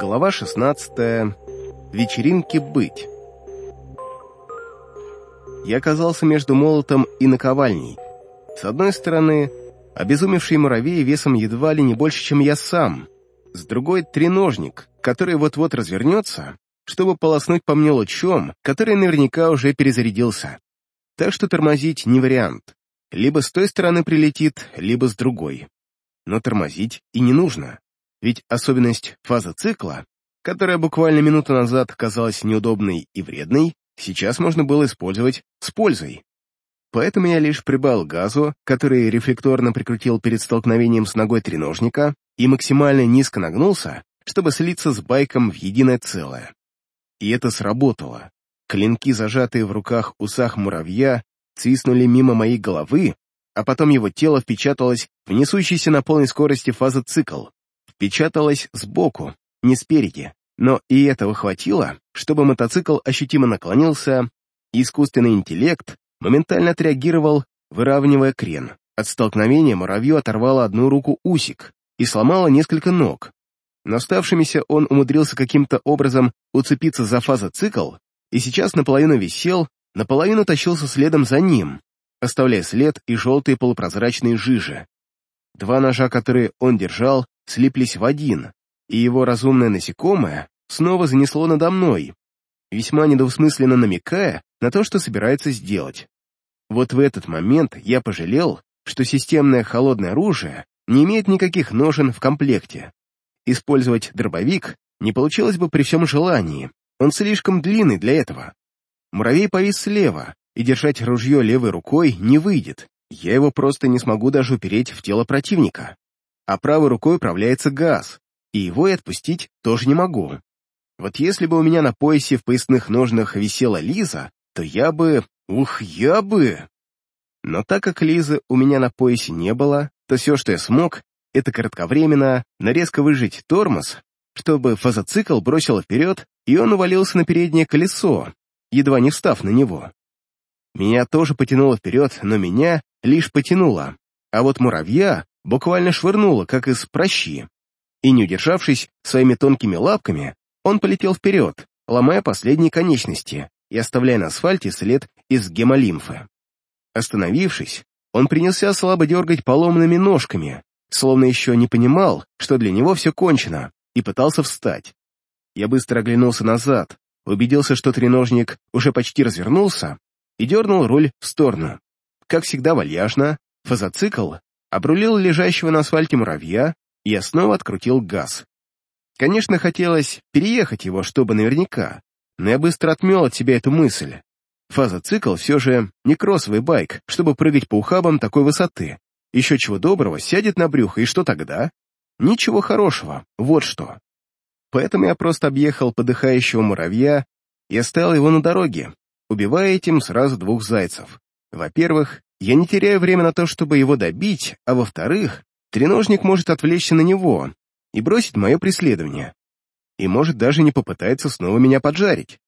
Глава 16. Вечеринки быть. Я оказался между молотом и наковальней. С одной стороны, обезумевший муравей весом едва ли не больше, чем я сам. С другой — треножник, который вот-вот развернется, чтобы полоснуть по мне лучом, который наверняка уже перезарядился. Так что тормозить не вариант. Либо с той стороны прилетит, либо с другой. Но тормозить и не нужно. Ведь особенность фазы цикла, которая буквально минуту назад казалась неудобной и вредной, сейчас можно было использовать с пользой. Поэтому я лишь прибавил газу, который рефлекторно прикрутил перед столкновением с ногой треножника, и максимально низко нагнулся, чтобы слиться с байком в единое целое. И это сработало. Клинки, зажатые в руках усах муравья, свистнули мимо моей головы, а потом его тело впечаталось в несущийся на полной скорости фаза цикл, впечаталось сбоку, не спереди, но и этого хватило, чтобы мотоцикл ощутимо наклонился, и искусственный интеллект моментально отреагировал, выравнивая крен. От столкновения муравью оторвало одну руку усик и сломало несколько ног. Но оставшимися он умудрился каким-то образом уцепиться за фазоцикл и сейчас наполовину висел, наполовину тащился следом за ним, оставляя след и желтые полупрозрачные жижи. Два ножа, которые он держал, слиплись в один, и его разумное насекомое снова занесло надо мной, весьма недвусмысленно намекая на то, что собирается сделать. Вот в этот момент я пожалел, что системное холодное оружие не имеет никаких ножен в комплекте. Использовать дробовик не получилось бы при всем желании, он слишком длинный для этого. Муравей повис слева, и держать ружье левой рукой не выйдет, я его просто не смогу даже упереть в тело противника а правой рукой управляется газ, и его и отпустить тоже не могу. Вот если бы у меня на поясе в поясных ножнах висела Лиза, то я бы... Ух, я бы... Но так как Лизы у меня на поясе не было, то все, что я смог, это кратковременно нарезко выжить тормоз, чтобы фазоцикл бросил вперед, и он увалился на переднее колесо, едва не встав на него. Меня тоже потянуло вперед, но меня лишь потянуло, а вот муравья буквально швырнуло, как из прощи. И, не удержавшись своими тонкими лапками, он полетел вперед, ломая последние конечности и оставляя на асфальте след из гемолимфы. Остановившись, он принялся слабо дергать поломанными ножками, словно еще не понимал, что для него все кончено, и пытался встать. Я быстро оглянулся назад, убедился, что треножник уже почти развернулся, и дернул руль в сторону. Как всегда вальяжно, фазоцикл обрулил лежащего на асфальте муравья, и снова открутил газ. Конечно, хотелось переехать его, чтобы наверняка, но я быстро отмел от себя эту мысль. Фаза-цикл все же не кроссовый байк, чтобы прыгать по ухабам такой высоты. Еще чего доброго, сядет на брюхо, и что тогда? Ничего хорошего, вот что. Поэтому я просто объехал подыхающего муравья и оставил его на дороге, убивая этим сразу двух зайцев. Во-первых, я не теряю время на то, чтобы его добить, а во-вторых, треножник может отвлечься на него и бросить мое преследование. И может даже не попытается снова меня поджарить.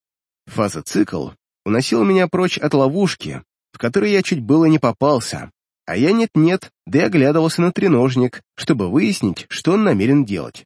Фаза-цикл уносил меня прочь от ловушки, в которой я чуть было не попался, а я нет-нет, да и оглядывался на треножник, чтобы выяснить, что он намерен делать.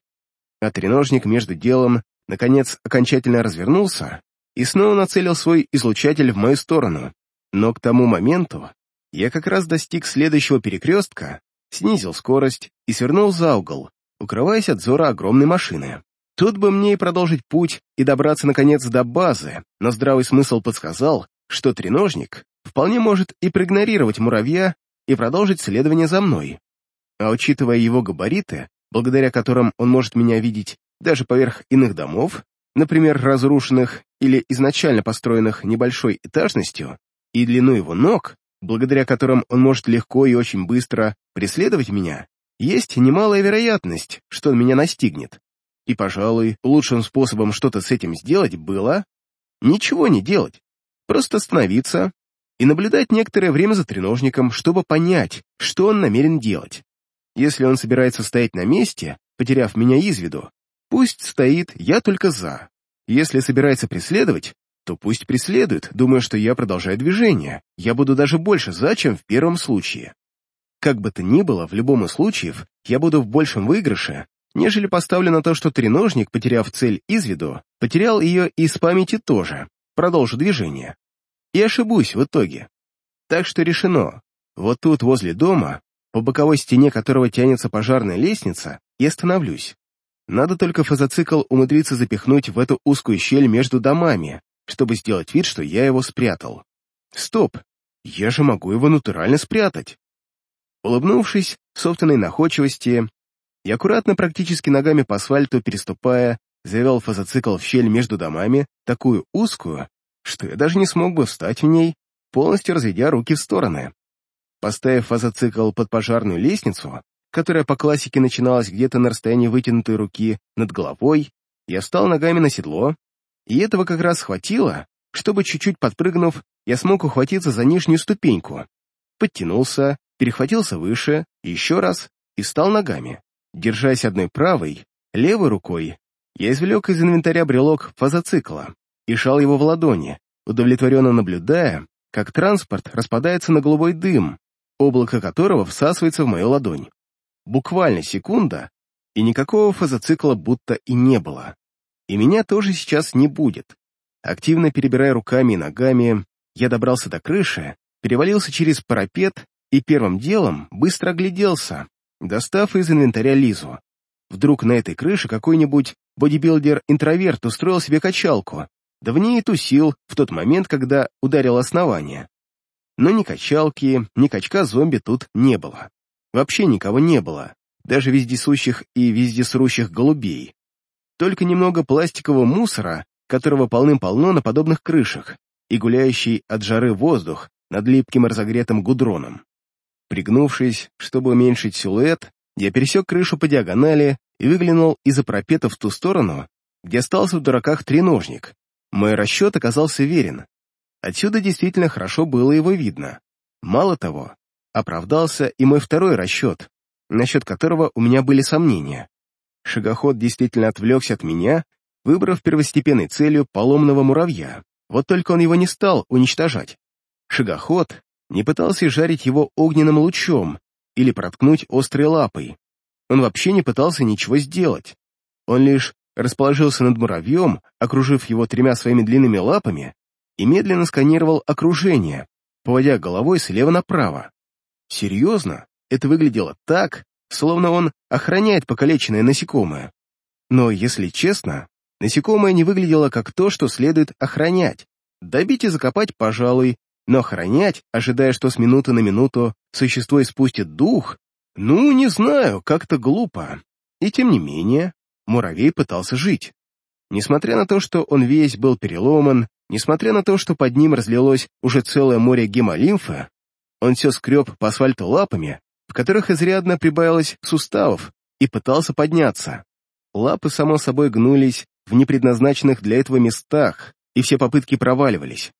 А треножник между делом, наконец, окончательно развернулся и снова нацелил свой излучатель в мою сторону, но к тому моменту я как раз достиг следующего перекрестка, снизил скорость и свернул за угол, укрываясь от зора огромной машины. Тут бы мне и продолжить путь и добраться, наконец, до базы, но здравый смысл подсказал, что треножник вполне может и проигнорировать муравья и продолжить следование за мной. А учитывая его габариты, благодаря которым он может меня видеть даже поверх иных домов, например, разрушенных или изначально построенных небольшой этажностью, и длину его ног, благодаря которым он может легко и очень быстро преследовать меня, есть немалая вероятность, что он меня настигнет. И, пожалуй, лучшим способом что-то с этим сделать было ничего не делать, просто остановиться и наблюдать некоторое время за треножником, чтобы понять, что он намерен делать. Если он собирается стоять на месте, потеряв меня из виду, пусть стоит, я только за. Если собирается преследовать, то пусть преследует, думая, что я продолжаю движение. Я буду даже больше за, чем в первом случае. Как бы то ни было, в любом из случаев я буду в большем выигрыше, нежели поставлю на то, что треножник, потеряв цель из виду, потерял ее из памяти тоже, продолжу движение. И ошибусь в итоге. Так что решено. Вот тут, возле дома, по боковой стене которого тянется пожарная лестница, и остановлюсь. Надо только фазоцикл умудриться запихнуть в эту узкую щель между домами, чтобы сделать вид, что я его спрятал. Стоп, я же могу его натурально спрятать. Улыбнувшись собственной находчивости, я аккуратно, практически ногами по асфальту переступая, завел фазоцикл в щель между домами, такую узкую, что я даже не смог бы встать в ней, полностью разведя руки в стороны. Поставив фазоцикл под пожарную лестницу, которая по классике начиналась где-то на расстоянии вытянутой руки над головой, я встал ногами на седло, и этого как раз хватило, чтобы, чуть-чуть подпрыгнув, я смог ухватиться за нижнюю ступеньку. Подтянулся, перехватился выше, еще раз, и встал ногами. Держась одной правой, левой рукой, я извлек из инвентаря брелок фазоцикла и шал его в ладони, удовлетворенно наблюдая, как транспорт распадается на голубой дым, облако которого всасывается в мою ладонь. Буквально секунда, и никакого фазоцикла будто и не было. И меня тоже сейчас не будет. Активно перебирая руками и ногами, я добрался до крыши, перевалился через парапет и первым делом быстро огляделся, достав из инвентаря Лизу. Вдруг на этой крыше какой-нибудь бодибилдер-интроверт устроил себе качалку, да в ней и тусил в тот момент, когда ударил основание. Но ни качалки, ни качка-зомби тут не было. Вообще никого не было, даже вездесущих и вездесрущих голубей. Только немного пластикового мусора, которого полным-полно на подобных крышах, и гуляющий от жары воздух над липким разогретым гудроном. Пригнувшись, чтобы уменьшить силуэт, я пересек крышу по диагонали и выглянул из-за пропета в ту сторону, где остался в дураках треножник. Мой расчет оказался верен. Отсюда действительно хорошо было его видно. Мало того, оправдался и мой второй расчет, насчет которого у меня были сомнения. Шагоход действительно отвлекся от меня, выбрав первостепенной целью поломного муравья. Вот только он его не стал уничтожать. Шагоход не пытался жарить его огненным лучом или проткнуть острой лапой. Он вообще не пытался ничего сделать. Он лишь расположился над муравьем, окружив его тремя своими длинными лапами, и медленно сканировал окружение, поводя головой слева направо. Серьезно, это выглядело так, словно он охраняет покалеченное насекомое. Но, если честно, насекомое не выглядело как то, что следует охранять. Добить и закопать, пожалуй, но охранять, ожидая, что с минуты на минуту существо испустит дух, ну, не знаю, как-то глупо. И тем не менее, муравей пытался жить. Несмотря на то, что он весь был переломан, несмотря на то, что под ним разлилось уже целое море гемолимфа, он все скреб по асфальту лапами, в которых изрядно прибавилось суставов, и пытался подняться. Лапы, само собой, гнулись в непредназначенных для этого местах, и все попытки проваливались.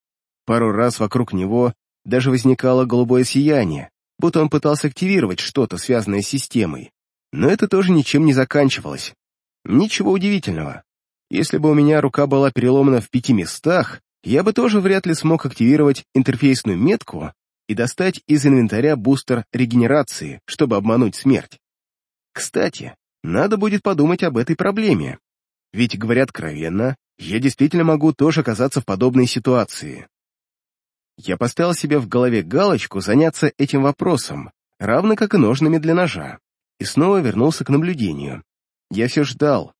Пару раз вокруг него даже возникало голубое сияние, будто он пытался активировать что-то, связанное с системой. Но это тоже ничем не заканчивалось. Ничего удивительного. Если бы у меня рука была переломана в пяти местах, я бы тоже вряд ли смог активировать интерфейсную метку и достать из инвентаря бустер регенерации, чтобы обмануть смерть. Кстати, надо будет подумать об этой проблеме. Ведь, говоря откровенно, я действительно могу тоже оказаться в подобной ситуации. Я поставил себе в голове галочку заняться этим вопросом, равно как и ножными для ножа, и снова вернулся к наблюдению. Я все ждал.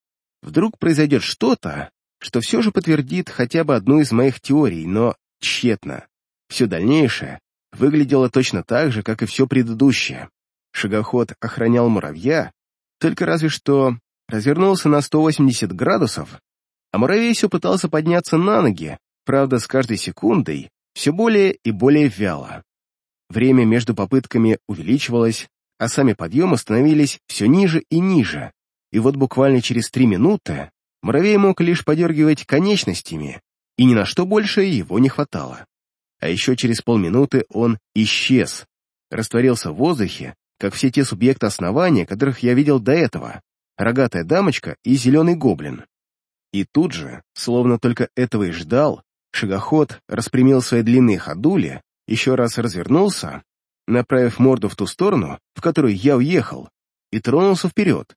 Вдруг произойдет что-то, что все же подтвердит хотя бы одну из моих теорий, но тщетно. Все дальнейшее выглядело точно так же, как и все предыдущее. Шагоход охранял муравья, только разве что развернулся на 180 градусов, а муравей все пытался подняться на ноги, правда, с каждой секундой все более и более вяло. Время между попытками увеличивалось, а сами подъемы становились все ниже и ниже, и вот буквально через три минуты муравей мог лишь подергивать конечностями, и ни на что больше его не хватало. А еще через полминуты он исчез, растворился в воздухе, как все те субъекты основания, которых я видел до этого, рогатая дамочка и зеленый гоблин. И тут же, словно только этого и ждал, Шагоход распрямил свои длинные ходули, еще раз развернулся, направив морду в ту сторону, в которую я уехал, и тронулся вперед.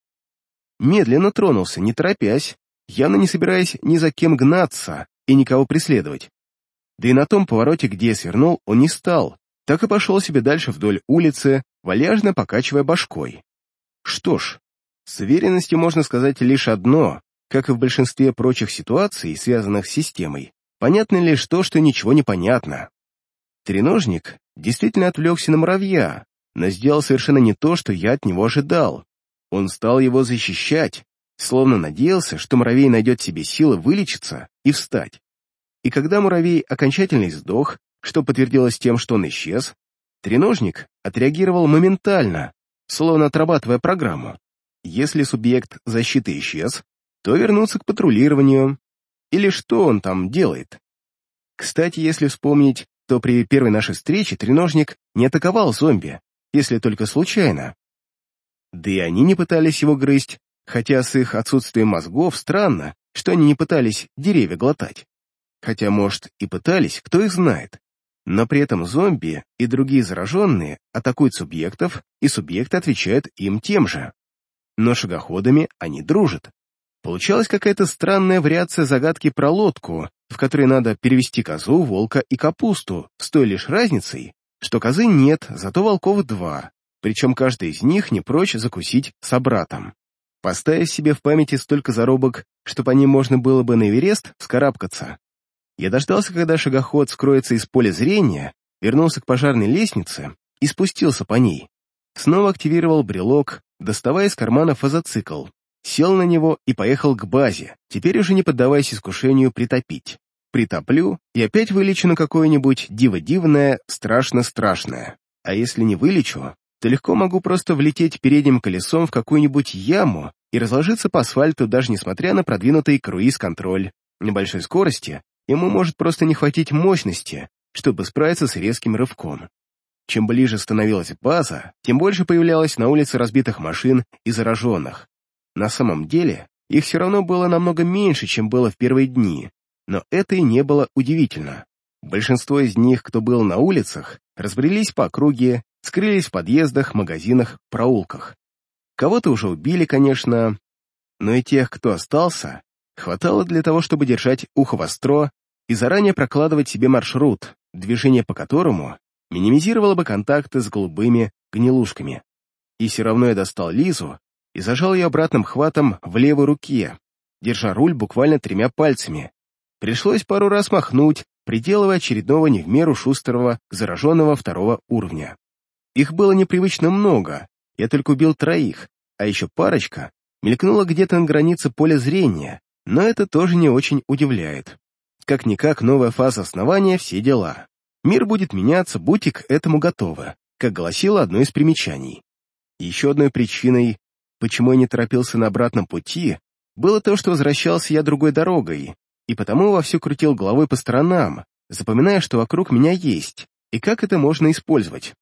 медленно тронулся, не торопясь, явно не собираясь ни за кем гнаться и никого преследовать. Да и на том повороте, где свернул, он не стал, так и пошел себе дальше вдоль улицы, вальяжно покачивая башкой. Что ж, с уверенностью можно сказать лишь одно, как и в большинстве прочих ситуаций, связанных с системой, понятно лишь то, что ничего не понятно. Треножник действительно отвлекся на муравья, но сделал совершенно не то, что я от него ожидал. Он стал его защищать, словно надеялся, что муравей найдет себе силы вылечиться и встать. И когда муравей окончательно сдох, что подтвердилось тем, что он исчез, треножник отреагировал моментально, словно отрабатывая программу. Если субъект защиты исчез, то вернуться к патрулированию. Или что он там делает? Кстати, если вспомнить, то при первой нашей встрече треножник не атаковал зомби, если только случайно. Да и они не пытались его грызть, хотя с их отсутствием мозгов странно, что они не пытались деревья глотать. Хотя, может, и пытались, кто их знает. Но при этом зомби и другие зараженные атакуют субъектов, и субъекты отвечают им тем же. Но шагоходами они дружат. Получалась какая-то странная вариация загадки про лодку, в которой надо перевести козу, волка и капусту, с той лишь разницей, что козы нет, зато волков два, причем каждый из них не прочь закусить собратом. Поставив себе в памяти столько заробок, что по ним можно было бы на Эверест вскарабкаться, я дождался, когда шагоход скроется из поля зрения, вернулся к пожарной лестнице и спустился по ней. Снова активировал брелок, доставая из кармана фазоцикл, сел на него и поехал к базе, теперь уже не поддаваясь искушению притопить. Притоплю и опять вылечу на какое-нибудь диво-дивное, страшно-страшное. А если не вылечу, то легко могу просто влететь передним колесом в какую-нибудь яму и разложиться по асфальту, даже несмотря на продвинутый круиз-контроль. Небольшой скорости ему может просто не хватить мощности, чтобы справиться с резким рывком. Чем ближе становилась база, тем больше появлялось на улице разбитых машин и зараженных. На самом деле, их все равно было намного меньше, чем было в первые дни, но это и не было удивительно. Большинство из них, кто был на улицах, разбрелись по округе, скрылись в подъездах, магазинах, проулках. Кого-то уже убили, конечно, но и тех, кто остался, хватало для того, чтобы держать ухо востро и заранее прокладывать себе маршрут, движение по которому минимизировало бы контакты с голубыми гнилушками. И все равно я достал Лизу и зажал ее обратным хватом в левой руке, держа руль буквально тремя пальцами. Пришлось пару раз махнуть, приделывая очередного не в меру шустрого зараженного второго уровня. Их было непривычно много, я только убил троих, а еще парочка мелькнула где-то на границе поля зрения, но это тоже не очень удивляет. Как-никак новая фаза основания, все дела. Мир будет меняться, будьте к этому готовы, как гласило одно из примечаний. Еще одной причиной, почему я не торопился на обратном пути, было то, что возвращался я другой дорогой, и потому вовсю крутил головой по сторонам, запоминая, что вокруг меня есть, и как это можно использовать.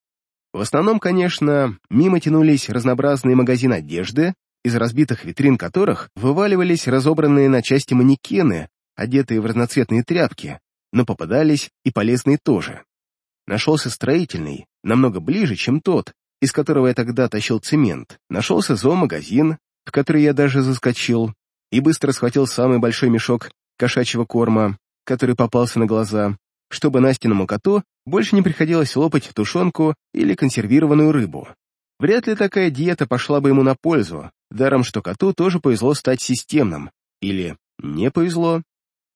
В основном, конечно, мимо тянулись разнообразные магазины одежды, из разбитых витрин которых вываливались разобранные на части манекены одетые в разноцветные тряпки, но попадались и полезные тоже. Нашелся строительный, намного ближе, чем тот, из которого я тогда тащил цемент. Нашелся зоомагазин, в который я даже заскочил, и быстро схватил самый большой мешок кошачьего корма, который попался на глаза, чтобы Настиному коту больше не приходилось лопать тушенку или консервированную рыбу. Вряд ли такая диета пошла бы ему на пользу, даром что коту тоже повезло стать системным. Или не повезло.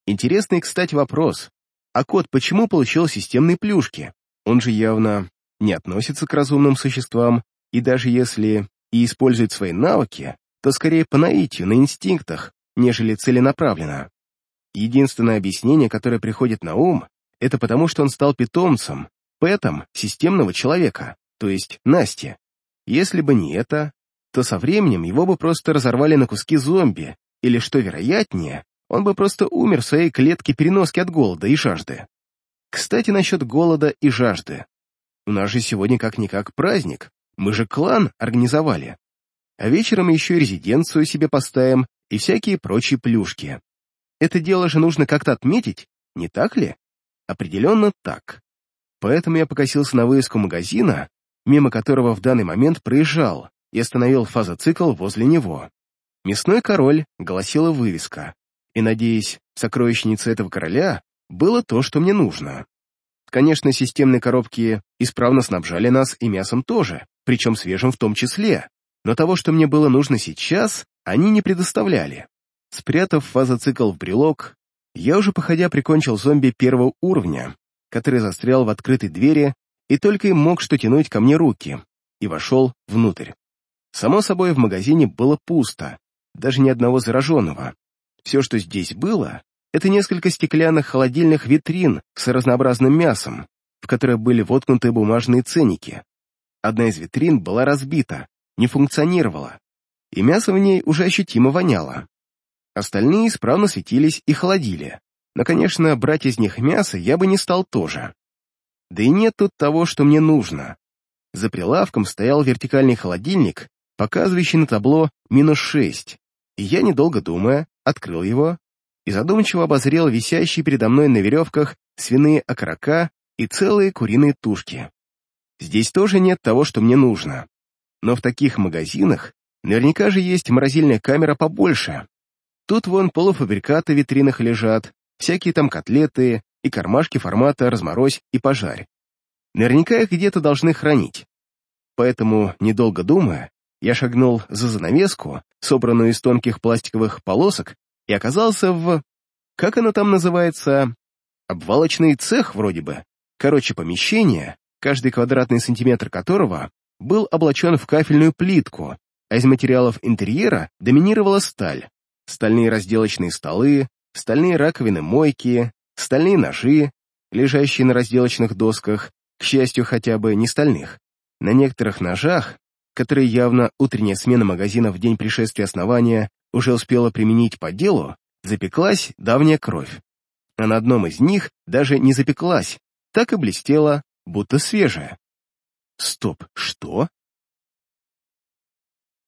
Интересный, кстати, вопрос. А кот почему получил системные плюшки? Он же явно не относится к разумным существам, и даже если и использует свои навыки, то скорее по наитию, на инстинктах, нежели целенаправленно. Единственное объяснение, которое приходит на ум, это потому, что он стал питомцем, пэтом системного человека, то есть Насти. Если бы не это, то со временем его бы просто разорвали на куски зомби, или, что вероятнее, он бы просто умер в своей клетке переноски от голода и жажды. Кстати, насчет голода и жажды. У нас же сегодня как-никак праздник, мы же клан организовали. А вечером еще и резиденцию себе поставим и всякие прочие плюшки. Это дело же нужно как-то отметить, не так ли? Определенно так. Поэтому я покосился на вывеску магазина, мимо которого в данный момент проезжал, и остановил фазоцикл возле него. «Мясной король» гласила вывеска, и, надеюсь, сокровищнице этого короля было то, что мне нужно. Конечно, системные коробки исправно снабжали нас и мясом тоже, причем свежим в том числе, но того, что мне было нужно сейчас, они не предоставляли. Спрятав фазоцикл в брелок, я уже походя прикончил зомби первого уровня, который застрял в открытой двери и только и мог что тянуть ко мне руки, и вошел внутрь. Само собой, в магазине было пусто, даже ни одного зараженного. Все, что здесь было, это несколько стеклянных холодильных витрин с разнообразным мясом, в которые были воткнуты бумажные ценники. Одна из витрин была разбита, не функционировала, и мясо в ней уже ощутимо воняло. Остальные исправно светились и холодили, но, конечно, брать из них мясо я бы не стал тоже. Да и нет тут того, что мне нужно. За прилавком стоял вертикальный холодильник, показывающий на табло минус шесть, и я, недолго думая, открыл его и задумчиво обозрел висящие передо мной на веревках свиные окорока и целые куриные тушки. Здесь тоже нет того, что мне нужно. Но в таких магазинах наверняка же есть морозильная камера побольше. Тут вон полуфабрикаты в витринах лежат, всякие там котлеты и кармашки формата «разморозь» и «пожарь». Наверняка их где-то должны хранить. Поэтому, недолго думая, я шагнул за занавеску, собранную из тонких пластиковых полосок, и оказался в... Как оно там называется? Обвалочный цех вроде бы. Короче, помещение, каждый квадратный сантиметр которого был облачен в кафельную плитку, а из материалов интерьера доминировала сталь. Стальные разделочные столы, стальные раковины мойки, стальные ножи, лежащие на разделочных досках, к счастью, хотя бы не стальных. На некоторых ножах, которые явно утренняя смена магазина в день пришествия основания уже успела применить по делу, запеклась давняя кровь. А на одном из них даже не запеклась, так и блестела, будто свежая. Стоп, что?